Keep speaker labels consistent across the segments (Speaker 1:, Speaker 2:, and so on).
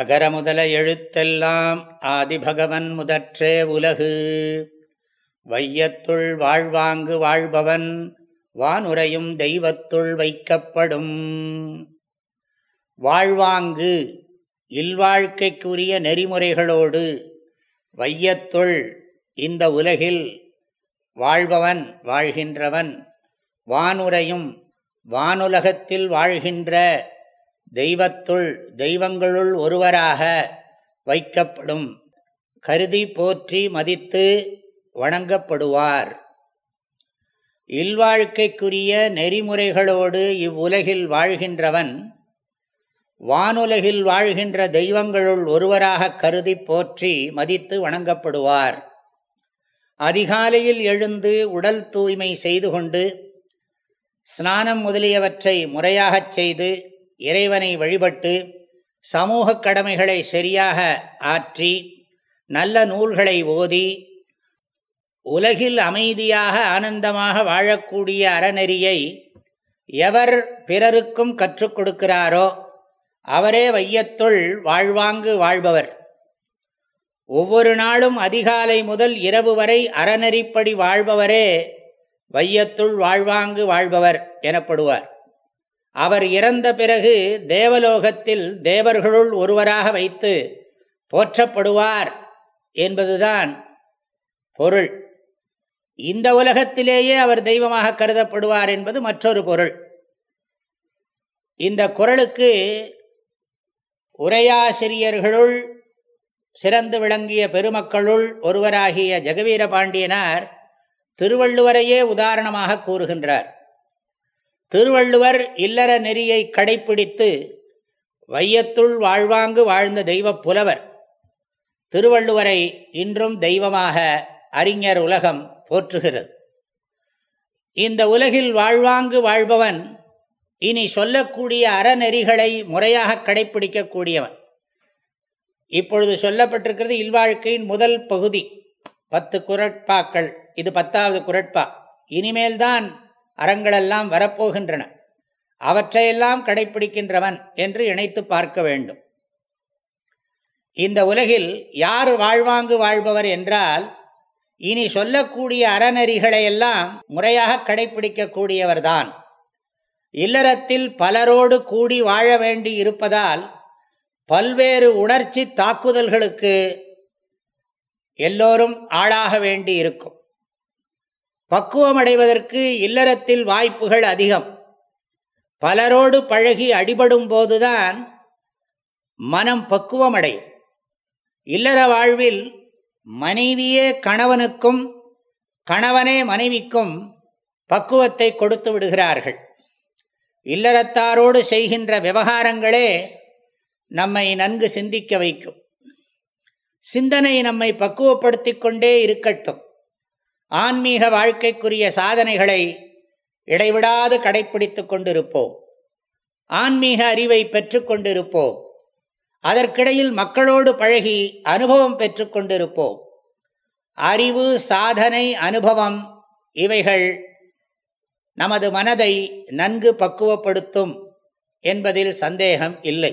Speaker 1: அகர முதல எழுத்தெல்லாம் ஆதிபகவன் முதற்றே உலகு வையத்துள் வாழ்வாங்கு வாழ்பவன் வானுரையும் தெய்வத்துள் வைக்கப்படும் வாழ்வாங்கு இல்வாழ்க்கைக்குரிய நெறிமுறைகளோடு வையத்துள் இந்த உலகில் வாழ்பவன் வாழ்கின்றவன் வானுரையும் வானுலகத்தில் வாழ்கின்ற தெய்வத்துள் தெய்வங்களுள் ஒருவராக வைக்கப்படும் கருதி போற்றி மதித்து வணங்கப்படுவார் இல்வாழ்க்கைக்குரிய நெறிமுறைகளோடு இவ்வுலகில் வாழ்கின்றவன் வானுலகில் வாழ்கின்ற தெய்வங்களுள் ஒருவராக கருதி போற்றி மதித்து வணங்கப்படுவார் அதிகாலையில் எழுந்து உடல் தூய்மை செய்து கொண்டு ஸ்நானம் முதலியவற்றை முறையாகச் செய்து இறைவனை வழிபட்டு சமூக கடமைகளை சரியாக ஆற்றி நல்ல நூல்களை ஓதி உலகில் அமைதியாக ஆனந்தமாக வாழக்கூடிய அறநெறியை எவர் பிறருக்கும் கற்றுக் கொடுக்கிறாரோ அவரே வையத்துள் வாழ்வாங்கு வாழ்பவர் ஒவ்வொரு நாளும் அதிகாலை முதல் இரவு வரை அறநெறிப்படி வாழ்பவரே வையத்துள் வாழ்வாங்கு வாழ்பவர் எனப்படுவார் அவர் இறந்த பிறகு தேவலோகத்தில் தேவர்களுள் ஒருவராக வைத்து போற்றப்படுவார் என்பதுதான் பொருள் இந்த உலகத்திலேயே அவர் தெய்வமாக கருதப்படுவார் என்பது மற்றொரு பொருள் இந்த குரலுக்கு உரையாசிரியர்களுள் சிறந்து விளங்கிய பெருமக்களுள் ஒருவராகிய ஜெகவீர பாண்டியனார் திருவள்ளுவரையே உதாரணமாக கூறுகின்றார் திருவள்ளுவர் இல்லற நெறியை கடைப்பிடித்து வையத்துள் வாழ்வாங்கு வாழ்ந்த தெய்வ புலவர் திருவள்ளுவரை இன்றும் தெய்வமாக அறிஞர் உலகம் போற்றுகிறது இந்த உலகில் வாழ்வாங்கு வாழ்பவன் இனி சொல்லக்கூடிய அறநெறிகளை முறையாக கடைப்பிடிக்கக்கூடியவன் இப்பொழுது சொல்லப்பட்டிருக்கிறது இல்வாழ்க்கையின் முதல் பகுதி பத்து குரட்பாக்கள் இது பத்தாவது குரட்பா இனிமேல்தான் அறங்களெல்லாம் வரப்போகின்றன அவற்றையெல்லாம் கடைபிடிக்கின்றவன் என்று இணைத்து பார்க்க வேண்டும் இந்த உலகில் யார் வாழ்வாங்கு வாழ்பவர் என்றால் இனி சொல்லக்கூடிய அறநெறிகளையெல்லாம் முறையாக கடைபிடிக்கக்கூடியவர்தான் இல்லறத்தில் பலரோடு கூடி வாழ வேண்டி இருப்பதால் பல்வேறு உணர்ச்சி தாக்குதல்களுக்கு எல்லோரும் ஆளாக வேண்டி இருக்கும் பக்குவம் அடைவதற்கு இல்லறத்தில் வாய்ப்புகள் அதிகம் பலரோடு பழகி அடிபடும் போதுதான் மனம் பக்குவம் அடையும் இல்லற வாழ்வில் மனைவியே கணவனுக்கும் கணவனே மனைவிக்கும் பக்குவத்தை கொடுத்து விடுகிறார்கள் இல்லறத்தாரோடு செய்கின்ற விவகாரங்களே நம்மை நன்கு சிந்திக்க வைக்கும் சிந்தனை நம்மை பக்குவப்படுத்தி கொண்டே இருக்கட்டும் ஆன்மீக வாழ்க்கைக்குரிய சாதனைகளை இடைவிடாது கடைப்பிடித்து கொண்டிருப்போம் ஆன்மீக அறிவை பெற்றுக்கொண்டிருப்போம் அதற்கிடையில் மக்களோடு பழகி அனுபவம் பெற்றுக்கொண்டிருப்போம் அறிவு சாதனை அனுபவம் இவைகள் நமது மனதை நன்கு பக்குவப்படுத்தும் என்பதில் சந்தேகம் இல்லை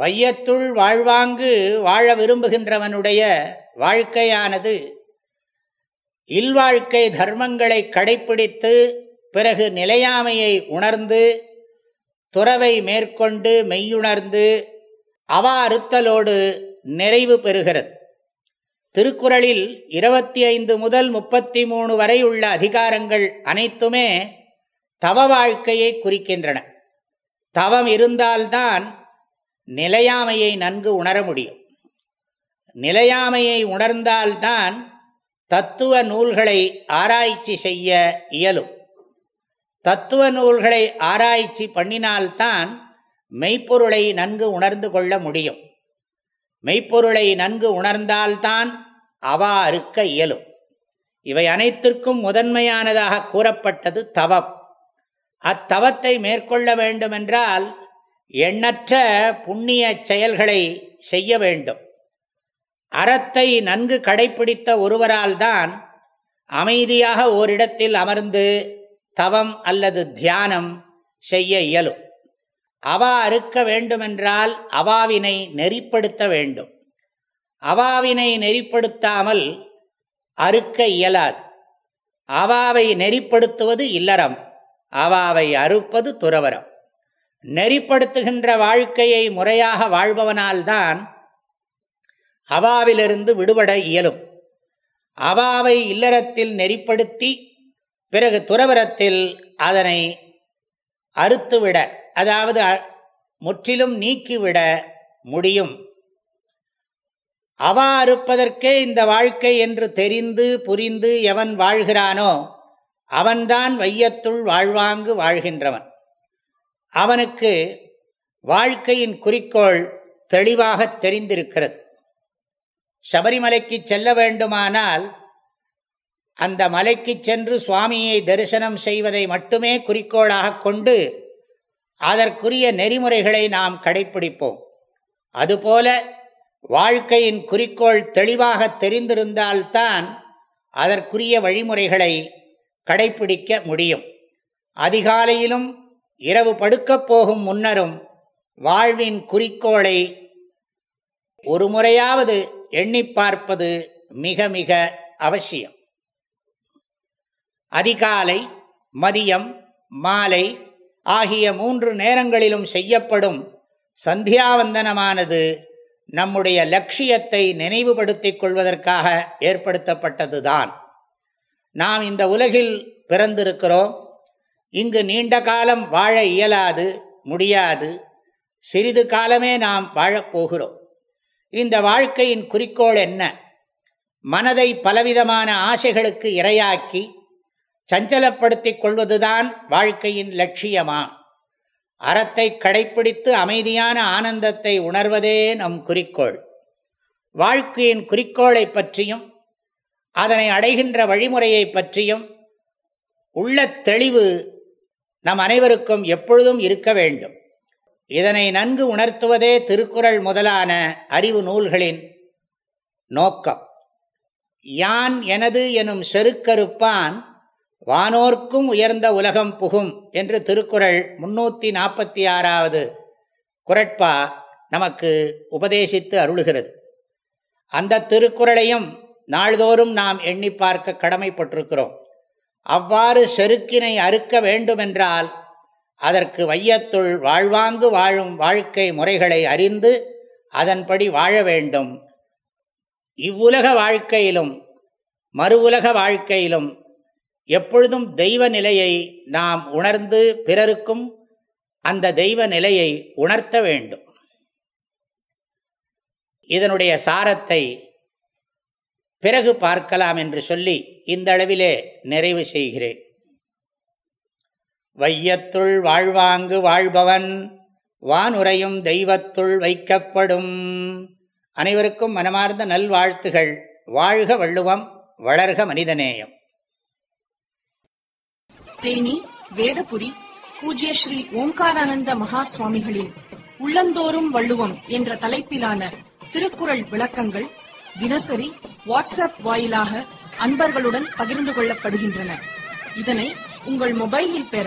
Speaker 1: வையத்துள் வாழ்வாங்கு வாழ விரும்புகின்றவனுடைய வாழ்க்கையானது இல்வாழ்க்கை தர்மங்களை கடைப்பிடித்து பிறகு நிலையாமையை உணர்ந்து துறவை மேற்கொண்டு மெய்யுணர்ந்து அவா அறுத்தலோடு நிறைவு பெறுகிறது திருக்குறளில் இருபத்தி ஐந்து முதல் முப்பத்தி மூணு வரை உள்ள அதிகாரங்கள் அனைத்துமே தவ வாழ்க்கையை குறிக்கின்றன தவம் இருந்தால்தான் நிலையாமையை நன்கு உணர முடியும் நிலையாமையை உணர்ந்தால்தான் தத்துவ நூல்களை ஆராய்ச்சி செய்ய இயலும் தத்துவ நூல்களை ஆராய்ச்சி பண்ணினால்தான் மெய்ப்பொருளை நன்கு உணர்ந்து கொள்ள முடியும் மெய்ப்பொருளை நன்கு உணர்ந்தால்தான் அவா இருக்க இயலும் இவை அனைத்திற்கும் முதன்மையானதாக கூறப்பட்டது தவம் அத்தவத்தை மேற்கொள்ள வேண்டுமென்றால் எண்ணற்ற புண்ணிய செயல்களை செய்ய வேண்டும் அறத்தை நன்கு கடைபிடித்த ஒருவரால்தான் அமைதியாக ஓரிடத்தில் அமர்ந்து தவம் அல்லது தியானம் செய்ய இயலும் அவா அறுக்க வேண்டுமென்றால் அவாவினை நெறிப்படுத்த வேண்டும் அவாவினை நெறிப்படுத்தாமல் அறுக்க இயலாது அவாவை நெறிப்படுத்துவது இல்லறம் அவாவை அறுப்பது துறவரம் நெறிப்படுத்துகின்ற வாழ்க்கையை முறையாக வாழ்பவனால்தான் அவாவிலிருந்து விடுபட இயலும் அவாவை இல்லறத்தில் நெறிப்படுத்தி பிறகு துறவரத்தில் அதனை அறுத்துவிட அதாவது முற்றிலும் நீக்கிவிட முடியும் அவா அறுப்பதற்கே இந்த வாழ்க்கை என்று தெரிந்து புரிந்து எவன் வாழ்கிறானோ அவன்தான் வையத்துள் வாழ்வாங்கு வாழ்கின்றவன் அவனுக்கு வாழ்க்கையின் குறிக்கோள் தெளிவாக தெரிந்திருக்கிறது சபரிமலைக்கு செல்ல வேண்டுமானால் அந்த மலைக்கு சென்று சுவாமியை தரிசனம் செய்வதை மட்டுமே குறிக்கோளாக கொண்டு அதற்குரிய நெறிமுறைகளை நாம் கடைபிடிப்போம் அதுபோல வாழ்க்கையின் குறிக்கோள் தெளிவாக தெரிந்திருந்தால்தான் அதற்குரிய வழிமுறைகளை கடைபிடிக்க முடியும் அதிகாலையிலும் இரவு படுக்கப் போகும் முன்னரும் வாழ்வின் குறிக்கோளை ஒரு முறையாவது எண்ணி பார்ப்பது மிக மிக அவசியம் அதிகாலை மதியம் மாலை ஆகிய மூன்று நேரங்களிலும் செய்யப்படும் சந்தியாவந்தனமானது நம்முடைய லட்சியத்தை நினைவுபடுத்திக் கொள்வதற்காக ஏற்படுத்தப்பட்டதுதான் நாம் இந்த உலகில் பிறந்திருக்கிறோம் இங்கு நீண்ட காலம் வாழ இயலாது முடியாது சிறிது காலமே நாம் வாழப்போகிறோம் இந்த வாழ்க்கையின் குறிக்கோள் என்ன மனதை பலவிதமான ஆசைகளுக்கு இரையாக்கி சஞ்சலப்படுத்தி கொள்வதுதான் வாழ்க்கையின் லட்சியமா அறத்தை கடைப்பிடித்து அமைதியான ஆனந்தத்தை உணர்வதே நம் குறிக்கோள் வாழ்க்கையின் குறிக்கோளை பற்றியும் அதனை அடைகின்ற வழிமுறையை பற்றியும் உள்ள தெளிவு நம் அனைவருக்கும் எப்பொழுதும் இருக்க வேண்டும் இதனை நன்கு உணர்த்துவதே திருக்குறள் முதலான அறிவு நூல்களின் நோக்கம் யான் எனது எனும் செருக்கருப்பான் வானோர்க்கும் உயர்ந்த உலகம் புகும் என்று திருக்குறள் முன்னூற்றி நாற்பத்தி ஆறாவது குரட்பா நமக்கு உபதேசித்து அருளுகிறது அந்த திருக்குறளையும் நாள்தோறும் நாம் எண்ணி பார்க்க கடமைப்பட்டிருக்கிறோம் அவ்வாறு செருக்கினை அறுக்க வேண்டுமென்றால் அதற்கு வையத்துள் வாழ்வாங்கு வாழும் வாழ்க்கை முறைகளை அறிந்து அதன்படி வாழ வேண்டும் இவ்வுலக வாழ்க்கையிலும் மறு உலக வாழ்க்கையிலும் எப்பொழுதும் தெய்வ நிலையை நாம் உணர்ந்து பிறருக்கும் அந்த தெய்வ நிலையை உணர்த்த வேண்டும் இதனுடைய சாரத்தை பிறகு பார்க்கலாம் என்று சொல்லி இந்த அளவிலே நிறைவு செய்கிறேன் வையத்துள் வாழ்வாங்கு வாழ்பவன் வானுரையும் தெய்வத்துள் வைக்கப்படும் அனைவருக்கும் மனமார்ந்த நல்வாழ்த்துகள் வாழ்க வள்ளுவம் வளர்க மனிதநேயம் தேனி வேதபுரி பூஜ்ய ஸ்ரீ ஓம்காரானந்த மகா சுவாமிகளின் உள்ளந்தோறும் வள்ளுவம் என்ற தலைப்பிலான திருக்குறள் விளக்கங்கள் தினசரி வாட்ஸ்அப் வாயிலாக அன்பர்களுடன் பகிர்ந்து கொள்ளப்படுகின்றன இதனை உங்கள் மொபைலில் பெற